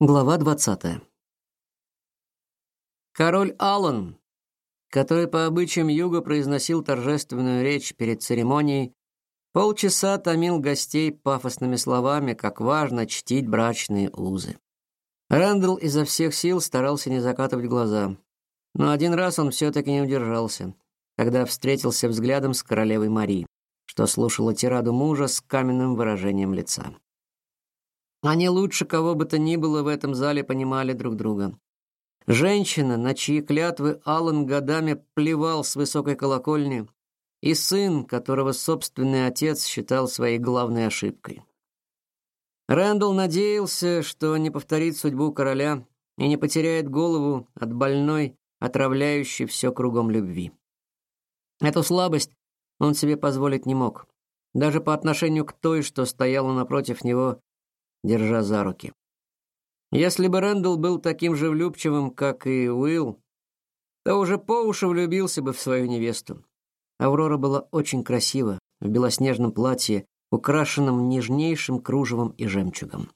Глава 20. Король Аллан, который по обычаям юга произносил торжественную речь перед церемонией, полчаса томил гостей пафосными словами, как важно чтить брачные узы. Рэндалл изо всех сил старался не закатывать глаза, но один раз он все таки не удержался, когда встретился взглядом с королевой Мари, что слушала тираду мужа с каменным выражением лица. Они лучше кого бы то ни было в этом зале понимали друг друга. Женщина, на чьи клятвы Аллан годами плевал с высокой колокольни, и сын, которого собственный отец считал своей главной ошибкой. Рэндалл надеялся, что не повторит судьбу короля и не потеряет голову от больной, отравляющей все кругом любви. Эту слабость он себе позволить не мог, даже по отношению к той, что стояла напротив него держа за руки. Если бы Рэндалл был таким же влюбчивым, как и Уилл, то уже по уши влюбился бы в свою невесту. Аврора была очень красива в белоснежном платье, украшенном нежнейшим кружевом и жемчугом.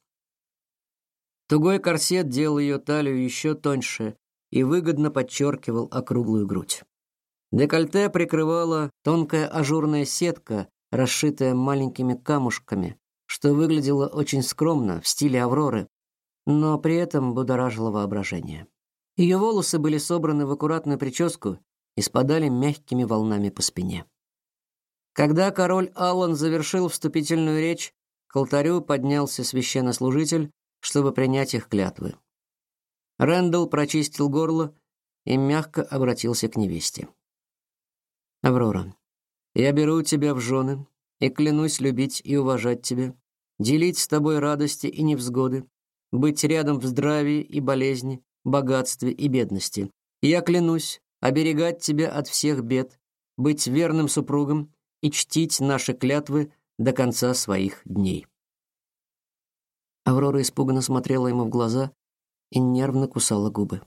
Тугой корсет делал ее талию еще тоньше и выгодно подчеркивал округлую грудь. Декольте прикрывала тонкая ажурная сетка, расшитая маленькими камушками, что выглядело очень скромно в стиле Авроры, но при этом будоражило воображение. Ее волосы были собраны в аккуратную прическу и спадали мягкими волнами по спине. Когда король Аллан завершил вступительную речь, к алтарю поднялся священнослужитель, чтобы принять их клятвы. Рэндалл прочистил горло и мягко обратился к невесте. Аврора, я беру тебя в жены и клянусь любить и уважать тебя, делить с тобой радости и невзгоды, быть рядом в здравии и болезни, богатстве и бедности. Я клянусь оберегать тебя от всех бед, быть верным супругом и чтить наши клятвы до конца своих дней. Аврора испуганно смотрела ему в глаза и нервно кусала губы.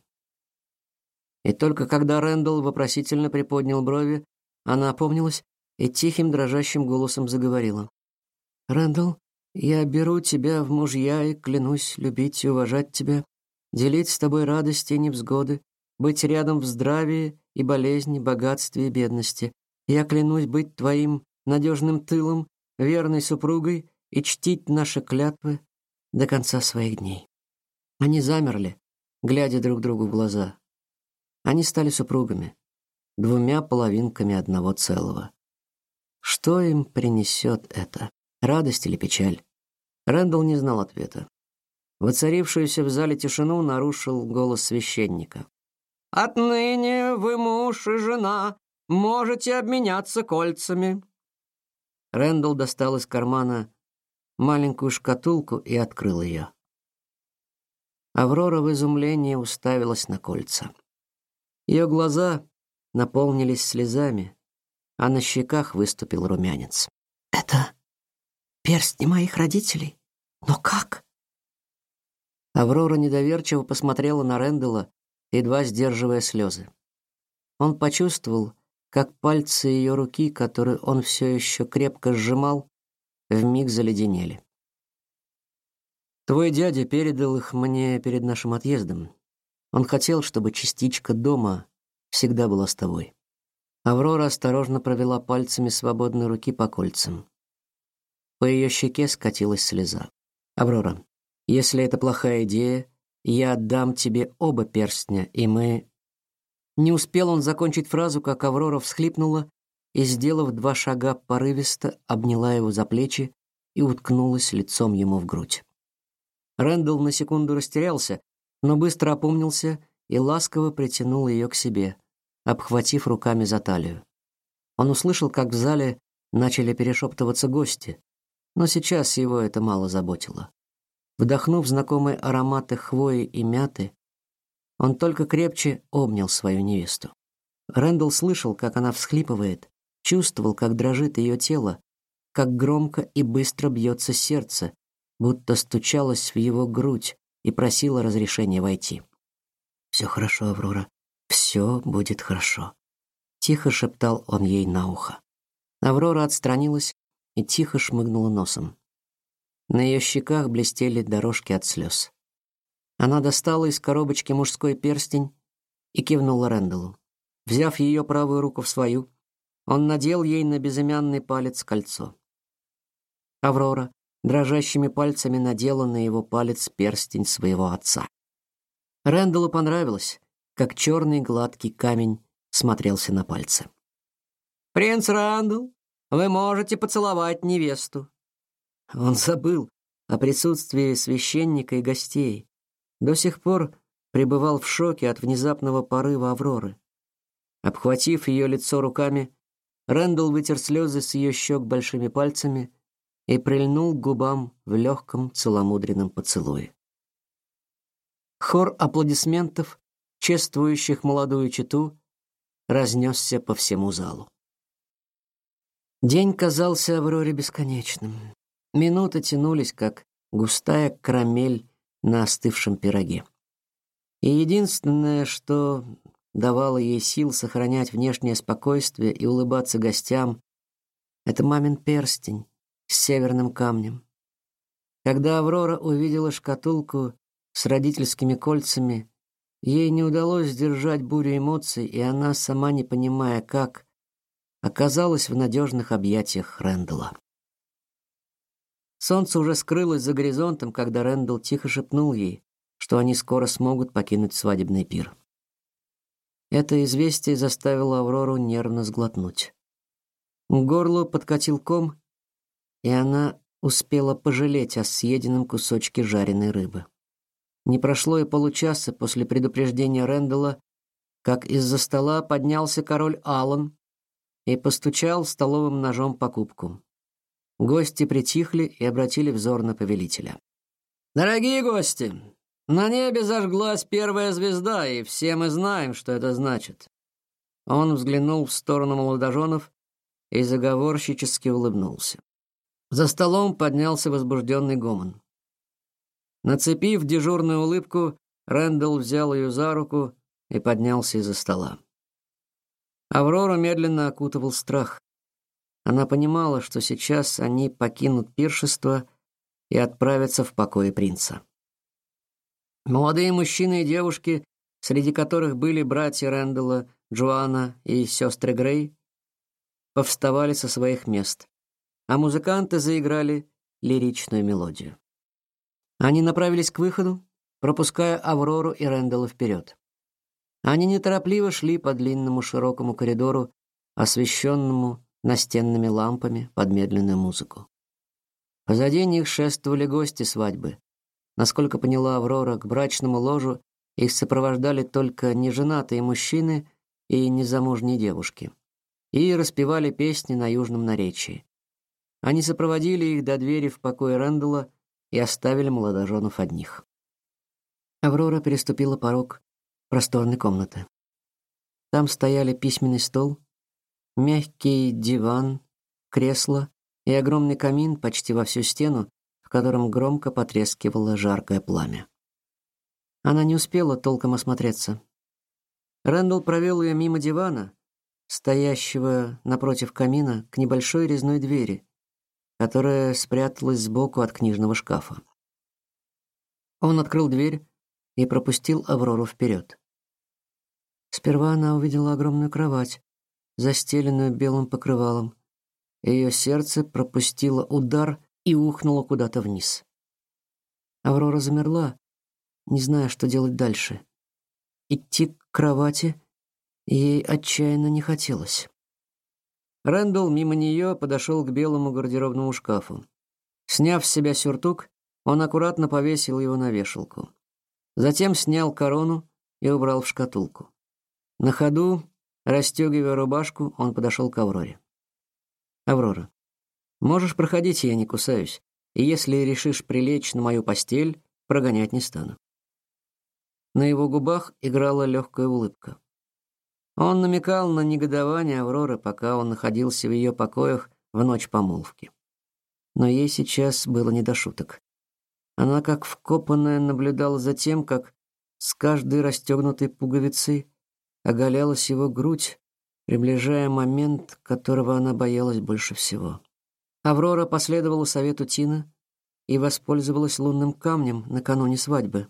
И только когда Рэндалл вопросительно приподнял брови, она опомнилась и тихим дрожащим голосом заговорила. «Рэндалл, я беру тебя в мужья и клянусь любить и уважать тебя, делить с тобой радости и невзгоды, быть рядом в здравии и болезни, богатстве и бедности. Я клянусь быть твоим надежным тылом, верной супругой и чтить наши клятвы до конца своих дней. Они замерли, глядя друг другу в глаза. Они стали супругами, двумя половинками одного целого. Что им принесет это? Радость или печаль? Рэндалл не знал ответа. Воцарившуюся в зале тишину нарушил голос священника. «Отныне вы муж и жена, можете обменяться кольцами». Рэндалл достал из кармана маленькую шкатулку и открыл ее. Аврора в изумлении уставилась на кольца. Ее глаза наполнились слезами, а на щеках выступил румянец. «Это Перстни моих родителей? Но как? Аврора недоверчиво посмотрела на Ренделла, едва сдерживая слезы. Он почувствовал, как пальцы ее руки, которые он все еще крепко сжимал, вмиг заледенели. Твой дядя передал их мне перед нашим отъездом. Он хотел, чтобы частичка дома всегда была с тобой. Аврора осторожно провела пальцами свободной руки по кольцам. По ее щеке скатилась слеза. Аврора, если это плохая идея, я отдам тебе оба перстня, и мы Не успел он закончить фразу, как Аврора всхлипнула и, сделав два шага порывисто, обняла его за плечи и уткнулась лицом ему в грудь. Рэндалл на секунду растерялся, но быстро опомнился и ласково притянул ее к себе, обхватив руками за талию. Он услышал, как в зале начали перешептываться гости, но сейчас его это мало заботило. Вдохнув знакомые ароматы хвои и мяты, он только крепче обнял свою невесту. Рэндалл слышал, как она всхлипывает, чувствовал, как дрожит ее тело, как громко и быстро бьется сердце, будто стучалось в его грудь и просило разрешения войти. «Все хорошо, Аврора, все будет хорошо», — тихо шептал он ей на ухо. Аврора отстранилась и тихо шмыгнула носом. На ее щеках блестели дорожки от слез. Она достала из коробочки мужской перстень и кивнула Рэндаллу. Взяв ее правую руку в свою, он надел ей на безымянный палец кольцо. Аврора дрожащими пальцами надела на его палец перстень своего отца. Рэндаллу понравилось, как черный гладкий камень смотрелся на пальце. «Принц Рэндалл, вы можете поцеловать невесту». Он забыл о присутствии священника и гостей. До сих пор пребывал в шоке от внезапного порыва Авроры. Обхватив ее лицо руками, Рэндалл вытер слезы с ее щек большими пальцами и прильнул к губам в легком целомудренном поцелуе. Хор аплодисментов, чествующих молодую чету, разнесся по всему залу. День казался Авроре бесконечным. Минуты тянулись, как густая карамель на остывшем пироге. И единственное, что давало ей сил сохранять внешнее спокойствие и улыбаться гостям, это мамин перстень, с северным камнем. Когда Аврора увидела шкатулку с родительскими кольцами, ей не удалось сдержать бурю эмоций, и она, сама не понимая как, оказалась в надежных объятиях Рэндала. Солнце уже скрылось за горизонтом, когда Рэндалл тихо шепнул ей, что они скоро смогут покинуть свадебный пир. Это известие заставило Аврору нервно сглотнуть. К горлу подкатил ком, и она успела пожалеть о съеденном кусочке жареной рыбы. Не прошло и получаса после предупреждения Рэндалла, как из-за стола поднялся король Аллан и постучал столовым ножом по кубку. Гости притихли и обратили взор на повелителя. Дорогие гости, на небе зажглась первая звезда, и все мы знаем, что это значит. Он взглянул в сторону молодоженов и заговорщически улыбнулся. За столом поднялся возбужденный гомон. Нацепив дежурную улыбку, Рэндалл взял ее за руку и поднялся из-за стола. Аврору медленно окутывал страх. Она понимала, что сейчас они покинут пиршество и отправятся в покои принца. Молодые мужчины и девушки, среди которых были братья Рэндалла, Джоанна и сестры Грей, повставали со своих мест а музыканты заиграли лиричную мелодию. Они направились к выходу, пропуская Аврору и Рэндалла вперед. Они неторопливо шли по длинному широкому коридору, освещенному настенными лампами под медленную музыку. Позади них шествовали гости свадьбы. Насколько поняла Аврора, к брачному ложу их сопровождали только неженатые мужчины и незамужние девушки. И распевали песни на южном наречии. Они сопроводили их до двери в покой Рэндалла и оставили молодоженов одних. Аврора переступила порог просторной комнаты. Там стояли письменный стол, мягкий диван, кресло и огромный камин почти во всю стену, в котором громко потрескивало жаркое пламя. Она не успела толком осмотреться. Рэндалл провел ее мимо дивана, стоящего напротив камина, к небольшой резной двери, которая спряталась сбоку от книжного шкафа. Он открыл дверь и пропустил Аврору вперед. Сперва она увидела огромную кровать, застеленную белым покрывалом. Ее сердце пропустило удар и ухнуло куда-то вниз. Аврора замерла, не зная, что делать дальше. Идти к кровати ей отчаянно не хотелось. Рэндалл мимо нее подошел к белому гардеробному шкафу. Сняв с себя сюртук, он аккуратно повесил его на вешалку. Затем снял корону и убрал в шкатулку. На ходу, расстегивая рубашку, он подошел к Авроре. Аврора, можешь проходить, я не кусаюсь. И если решишь прилечь на мою постель, прогонять не стану. На его губах играла легкая улыбка. Он намекал на негодование Авроры, пока он находился в ее покоях в ночь помолвки. Но ей сейчас было не до шуток. Она как вкопанная наблюдала за тем, как с каждой расстегнутой пуговицей оголялась его грудь, приближая момент, которого она боялась больше всего. Аврора последовала совету Тина и воспользовалась лунным камнем накануне свадьбы.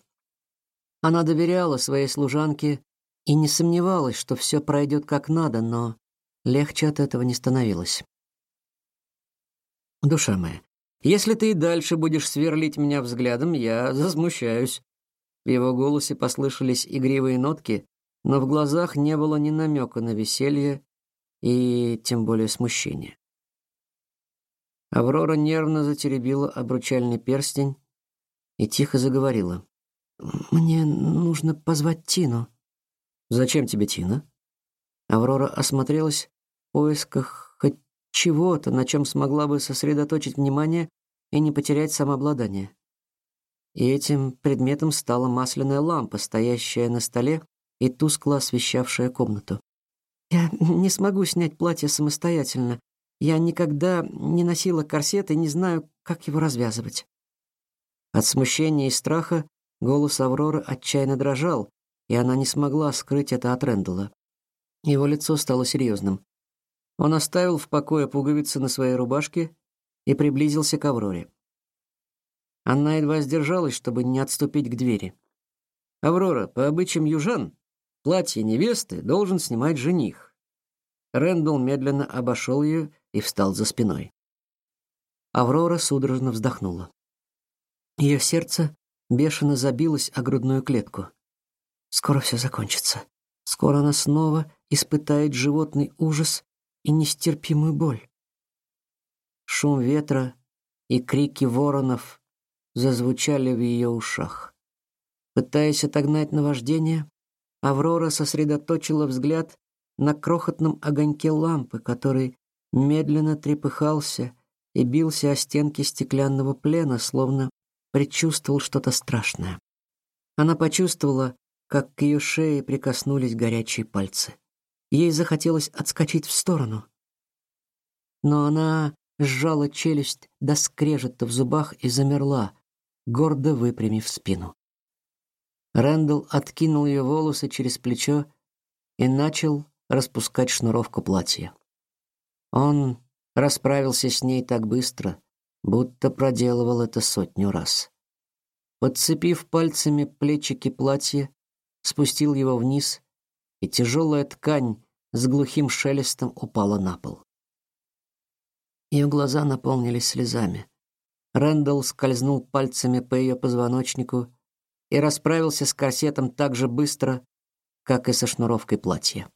Она доверяла своей служанке и не сомневалась, что все пройдет как надо, но легче от этого не становилось. Душа моя, если ты и дальше будешь сверлить меня взглядом, я засмущаюсь. В его голосе послышались игривые нотки, но в глазах не было ни намека на веселье и тем более смущения. Аврора нервно затеребила обручальный перстень и тихо заговорила. Мне нужно позвать Тину. Зачем тебе Тина? Аврора осмотрелась в поисках хоть чего-то, на чем смогла бы сосредоточить внимание и не потерять самообладание. И этим предметом стала масляная лампа, стоящая на столе и тускло освещавшая комнату. Я не смогу снять платье самостоятельно. Я никогда не носила корсет и не знаю, как его развязывать. От смущения и страха голос Авроры отчаянно дрожал, и она не смогла скрыть это от Рэндалла. Его лицо стало серьезным. Он оставил в покое пуговицы на своей рубашке и приблизился к Авроре. Она едва сдержалась, чтобы не отступить к двери. Аврора, по обычаям южан, платье невесты должен снимать жених. Рэндалл медленно обошел ее и встал за спиной. Аврора судорожно вздохнула. Ее сердце бешено забилось о грудную клетку. Скоро все закончится. Скоро она снова испытает животный ужас и нестерпимую боль. Шум ветра и крики воронов зазвучали в ее ушах. Пытаясь отогнать наваждение, Аврора сосредоточила взгляд на крохотном огоньке лампы, который медленно трепыхался и бился о стенки стеклянного плена, словно предчувствовал что-то страшное. Она почувствовала, как к ее шее прикоснулись горячие пальцы. Ей захотелось отскочить в сторону. Но она сжала челюсть до скрежета в зубах и замерла, гордо выпрямив спину. Рэндалл откинул ее волосы через плечо и начал распускать шнуровку платья. Он расправился с ней так быстро, будто проделывал это сотню раз. Подцепив пальцами плечики платья, спустил его вниз, и тяжелая ткань с глухим шелестом упала на пол. Ее глаза наполнились слезами. Рэндалл скользнул пальцами по ее позвоночнику и расправился с корсетом так же быстро, как и со шнуровкой платья.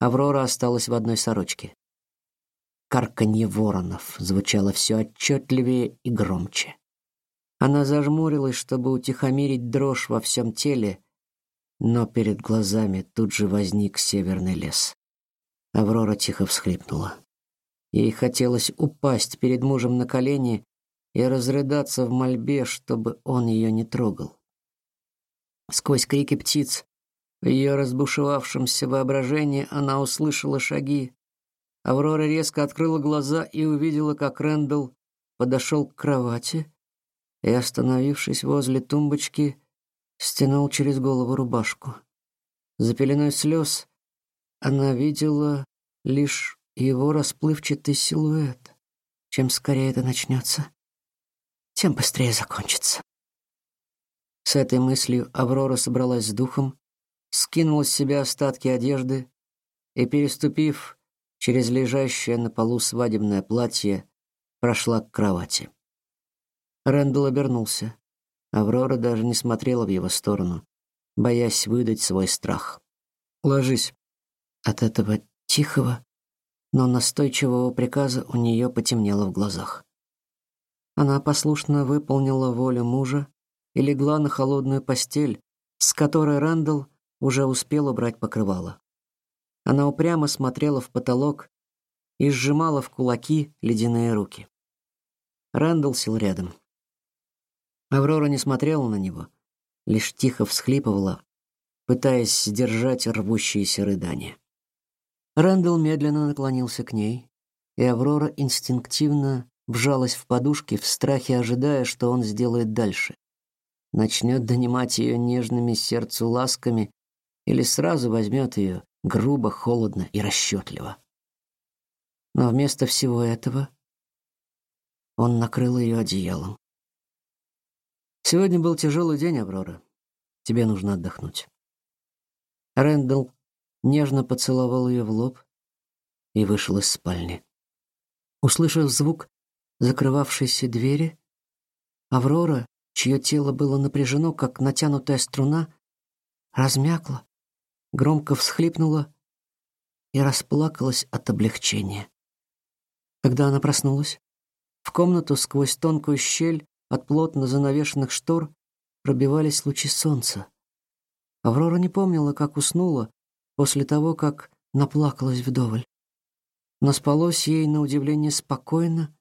Аврора осталась в одной сорочке. Карканье воронов звучало все отчетливее и громче. Она зажмурилась, чтобы утихомирить дрожь во всем теле, но перед глазами тут же возник северный лес. Аврора тихо всхлипнула. Ей хотелось упасть перед мужем на колени и разрыдаться в мольбе, чтобы он ее не трогал. Сквозь крики птиц в ее разбушевавшемся воображении она услышала шаги. Аврора резко открыла глаза и увидела, как Рэндалл подошел к кровати и, остановившись возле тумбочки, стянул через голову рубашку. За пеленой слез она видела лишь его расплывчатый силуэт. Чем скорее это начнется, тем быстрее закончится. С этой мыслью Аврора собралась с духом, скинула с себя остатки одежды и, переступив через лежащее на полу свадебное платье, прошла к кровати. Рэндалл обернулся. Аврора даже не смотрела в его сторону, боясь выдать свой страх. «Ложись». От этого тихого, но настойчивого приказа у нее потемнело в глазах. Она послушно выполнила волю мужа и легла на холодную постель, с которой Рэндалл уже успел убрать покрывало. Она упрямо смотрела в потолок и сжимала в кулаки ледяные руки. Рэндалл сел рядом. Аврора не смотрела на него, лишь тихо всхлипывала, пытаясь сдержать рвущиеся рыдания. Рэндалл медленно наклонился к ней, и Аврора инстинктивно вжалась в подушки в страхе, ожидая, что он сделает дальше. Начнет донимать ее нежными сердцу ласками или сразу возьмет ее грубо, холодно и расчетливо. Но вместо всего этого он накрыл ее одеялом. Сегодня был тяжелый день, Аврора. Тебе нужно отдохнуть. Рэндалл нежно поцеловал ее в лоб и вышел из спальни. Услышав звук закрывавшейся двери, Аврора, чье тело было напряжено, как натянутая струна, размякла, громко всхлипнула и расплакалась от облегчения. Когда она проснулась, в комнату сквозь тонкую щель от плотно занавешенных штор пробивались лучи солнца. Аврора не помнила, как уснула после того, как наплакалась вдоволь. Но спалось ей на удивление спокойно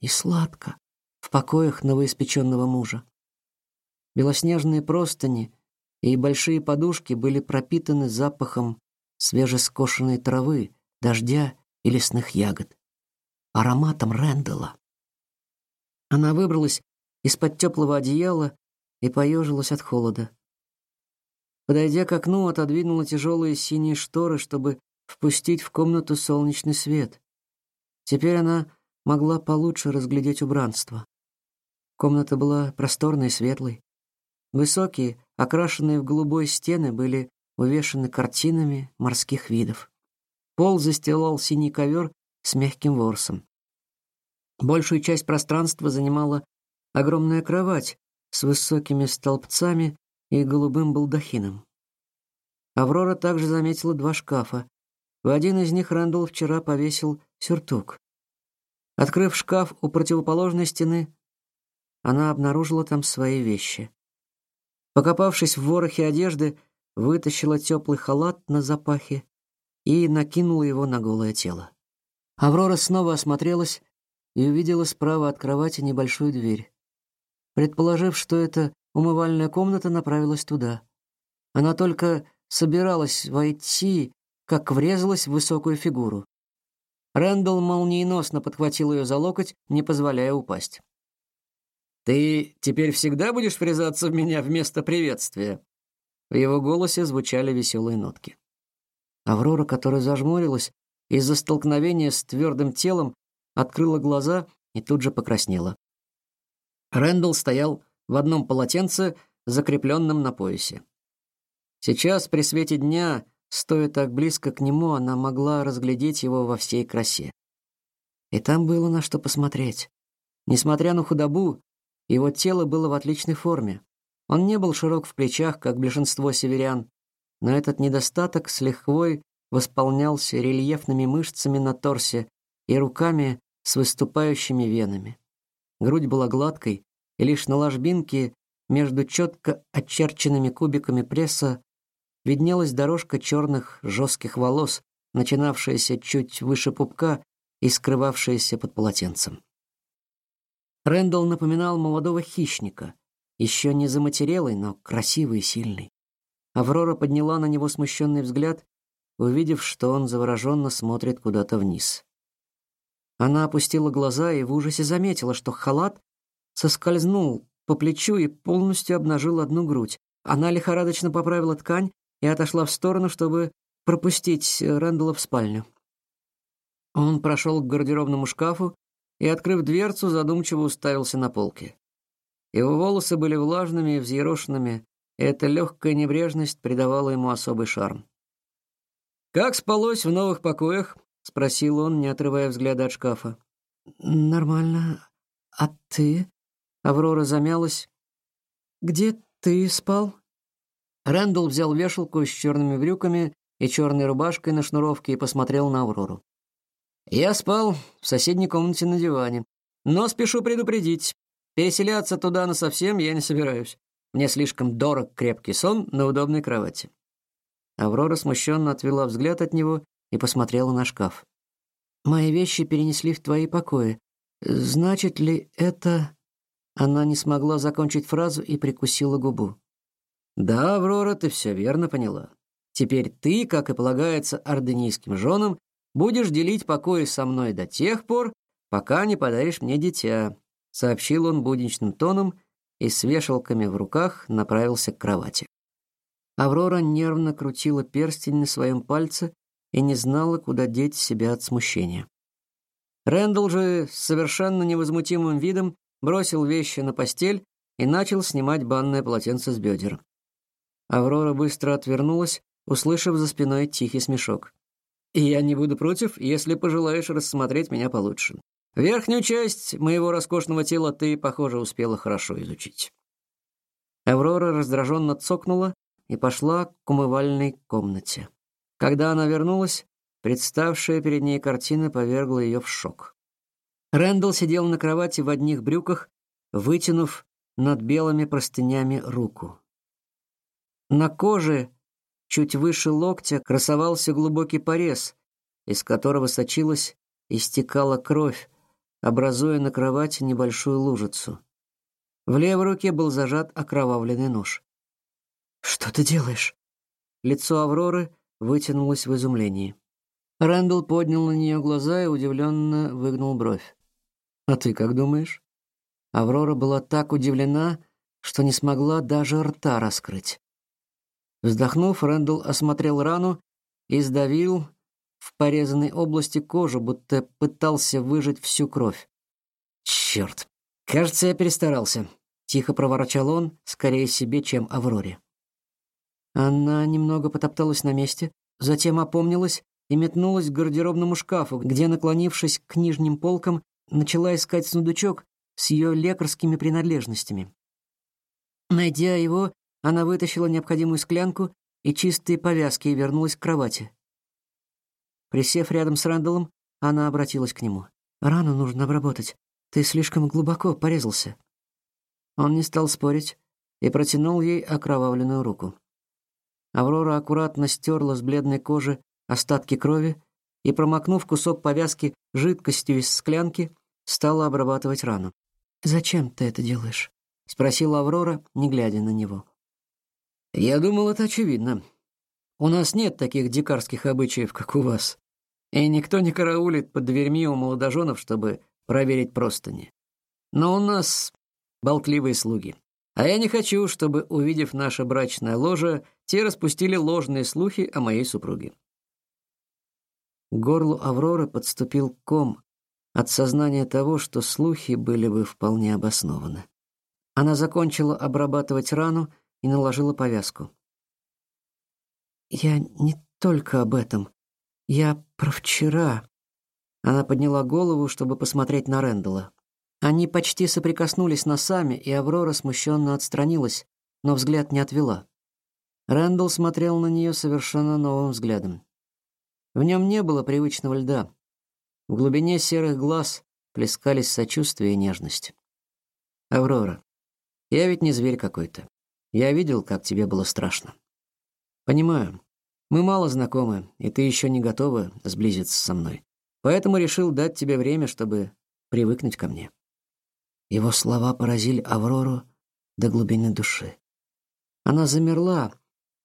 и сладко в покоях новоиспеченного мужа. Белоснежные простыни и большие подушки были пропитаны запахом свежескошенной травы, дождя и лесных ягод, ароматом Рэндала. Она выбралась из-под теплого одеяла и поежилась от холода. Подойдя к окну, отодвинула тяжелые синие шторы, чтобы впустить в комнату солнечный свет. Теперь она могла получше разглядеть убранство. Комната была просторной и светлой. Высокие, окрашенные в голубой стены были увешаны картинами морских видов. Пол застилал синий ковер с мягким ворсом. Большую часть пространства занимала огромная кровать с высокими столбцами и голубым балдахином. Аврора также заметила два шкафа. В один из них Рэндалл вчера повесил сюртук. Открыв шкаф у противоположной стены, она обнаружила там свои вещи. Покопавшись в ворохе одежды, вытащила теплый халат на запахе и накинула его на голое тело. Аврора снова осмотрелась и увидела справа от кровати небольшую дверь. Предположив, что это умывальная комната, направилась туда. Она только собиралась войти, как врезалась в высокую фигуру. Рэндалл молниеносно подхватил ее за локоть, не позволяя упасть. «Ты теперь всегда будешь врезаться в меня вместо приветствия?» В его голосе звучали веселые нотки. Аврора, которая зажмурилась из-за столкновения с твердым телом, открыла глаза и тут же покраснела. Рэндалл стоял в одном полотенце, закрепленном на поясе. Сейчас при свете дня, стоя так близко к нему, она могла разглядеть его во всей красе. И там было на что посмотреть. Несмотря на худобу, его тело было в отличной форме. Он не был широк в плечах, как большинство северян, но этот недостаток с лихвой восполнялся рельефными мышцами на торсе и руками с выступающими венами. Грудь была гладкой, и лишь на ложбинке между четко очерченными кубиками пресса виднелась дорожка черных жестких волос, начинавшаяся чуть выше пупка и скрывавшаяся под полотенцем. Рэндалл напоминал молодого хищника, еще не заматерелый, но красивый и сильный. Аврора подняла на него смущенный взгляд, увидев, что он завороженно смотрит куда-то вниз. Она опустила глаза и в ужасе заметила, что халат соскользнул по плечу и полностью обнажил одну грудь. Она лихорадочно поправила ткань и отошла в сторону, чтобы пропустить Рэндалла в спальню. Он прошел к гардеробному шкафу и, открыв дверцу, задумчиво уставился на полке. Его волосы были влажными и взъерошенными, и эта легкая небрежность придавала ему особый шарм. «Как спалось в новых покоях?» — спросил он, не отрывая взгляда от шкафа. «Нормально. А ты?» Аврора замялась. «Где ты спал?» Рэндалл взял вешалку с черными брюками и черной рубашкой на шнуровке и посмотрел на Аврору. «Я спал в соседней комнате на диване. Но спешу предупредить, переселяться туда насовсем я не собираюсь. Мне слишком дорог крепкий сон на удобной кровати». Аврора смущенно отвела взгляд от него и посмотрела на шкаф. Мои вещи перенесли в твои покои. Значит ли это Она не смогла закончить фразу и прикусила губу. Да, Аврора, ты все верно поняла. Теперь ты, как и полагается орденийским женам, будешь делить покои со мной до тех пор, пока не подаришь мне дитя, сообщил он будничным тоном и с вешалками в руках направился к кровати. Аврора нервно крутила перстень на своем пальце и не знала, куда деть себя от смущения. Рэндалл же с совершенно невозмутимым видом бросил вещи на постель и начал снимать банное полотенце с бедер. Аврора быстро отвернулась, услышав за спиной тихий смешок. И я не буду против, если пожелаешь рассмотреть меня получше. Верхнюю часть моего роскошного тела ты, похоже, успела хорошо изучить. Аврора раздраженно цокнула и пошла к умывальной комнате. Когда она вернулась, представшая перед ней картина повергла ее в шок. Рэндалл сидел на кровати в одних брюках, вытянув над белыми простынями руку. На коже чуть выше локтя красовался глубокий порез, из которого сочилась и стекала кровь, образуя на кровати небольшую лужицу. В левой руке был зажат окровавленный нож. Что ты делаешь? Лицо Авроры вытянулось в изумлении. Рэндалл поднял на нее глаза и удивленно выгнул бровь. А ты как думаешь? Аврора была так удивлена, что не смогла даже рта раскрыть. Вздохнув, Рэндалл осмотрел рану и сдавил в порезанной области кожу, будто пытался выжать всю кровь. Черт, кажется, я перестарался, тихо проворчал он, скорее себе, чем Авроре. Она немного потопталась на месте, затем опомнилась и метнулась к гардеробному шкафу, где, наклонившись к нижним полкам, начала искать сундучок с ее лекарскими принадлежностями. Найдя его, она вытащила необходимую склянку и чистые повязки и вернулась к кровати. Присев рядом с Рэндаллом, она обратилась к нему. «Рану нужно обработать. Ты слишком глубоко порезался». Он не стал спорить и протянул ей окровавленную руку. Аврора аккуратно стерла с бледной кожи остатки крови и, промокнув кусок повязки жидкостью из склянки, стала обрабатывать рану. «Зачем ты это делаешь?» — спросила Аврора, не глядя на него. «Я думал, это очевидно. У нас нет таких дикарских обычаев, как у вас. И никто не караулит под дверьми у молодоженов, чтобы проверить простыни. Но у нас болтливые слуги. А я не хочу, чтобы, увидев наше брачное ложе, те распустили ложные слухи о моей супруге. Горлу Авроры подступил ком от сознания того, что слухи были бы вполне обоснованы. Она закончила обрабатывать рану и наложила повязку. Я не только об этом. Я про вчера. Она подняла голову, чтобы посмотреть на Рендела. Они почти соприкоснулись носами, и Аврора смущенно отстранилась, но взгляд не отвела. Рэндалл смотрел на нее совершенно новым взглядом. В нем не было привычного льда. В глубине серых глаз плескались сочувствие и нежность. Аврора, я ведь не зверь какой-то. Я видел, как тебе было страшно. Понимаю. Мы мало знакомы, и ты еще не готова сблизиться со мной. Поэтому решил дать тебе время, чтобы привыкнуть ко мне. Его слова поразили Аврору до глубины души. Она замерла,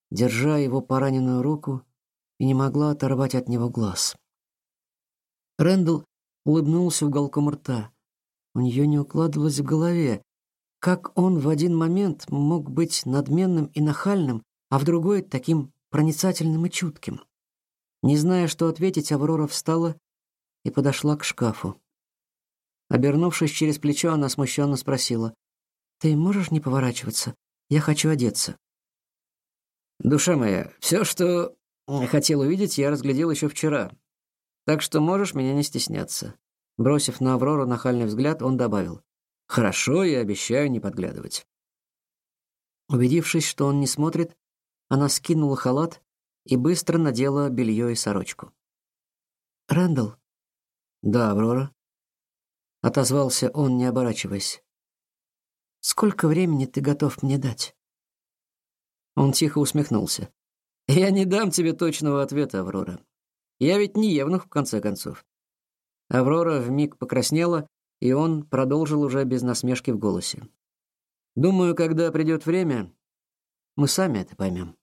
держа его пораненную руку, и не могла оторвать от него глаз. Рэндалл улыбнулся уголком рта. У нее не укладывалось в голове, как он в один момент мог быть надменным и нахальным, а в другой таким проницательным и чутким. Не зная, что ответить, Аврора встала и подошла к шкафу. Обернувшись через плечо, она смущенно спросила: "Ты можешь не поворачиваться? Я хочу одеться". Душа моя, все, что хотел увидеть, я разглядел еще вчера. Так что можешь меня не стесняться. Бросив на Аврору нахальный взгляд, он добавил: "Хорошо, я обещаю не подглядывать". Убедившись, что он не смотрит, она скинула халат и быстро надела белье и сорочку. Рэндалл. Да, Аврора отозвался он, не оборачиваясь. Сколько времени ты готов мне дать? Он тихо усмехнулся. Я не дам тебе точного ответа, Аврора. Я ведь не евнух в конце концов. Аврора вмиг покраснела, и он продолжил уже без насмешки в голосе. Думаю, когда придет время, мы сами это поймем.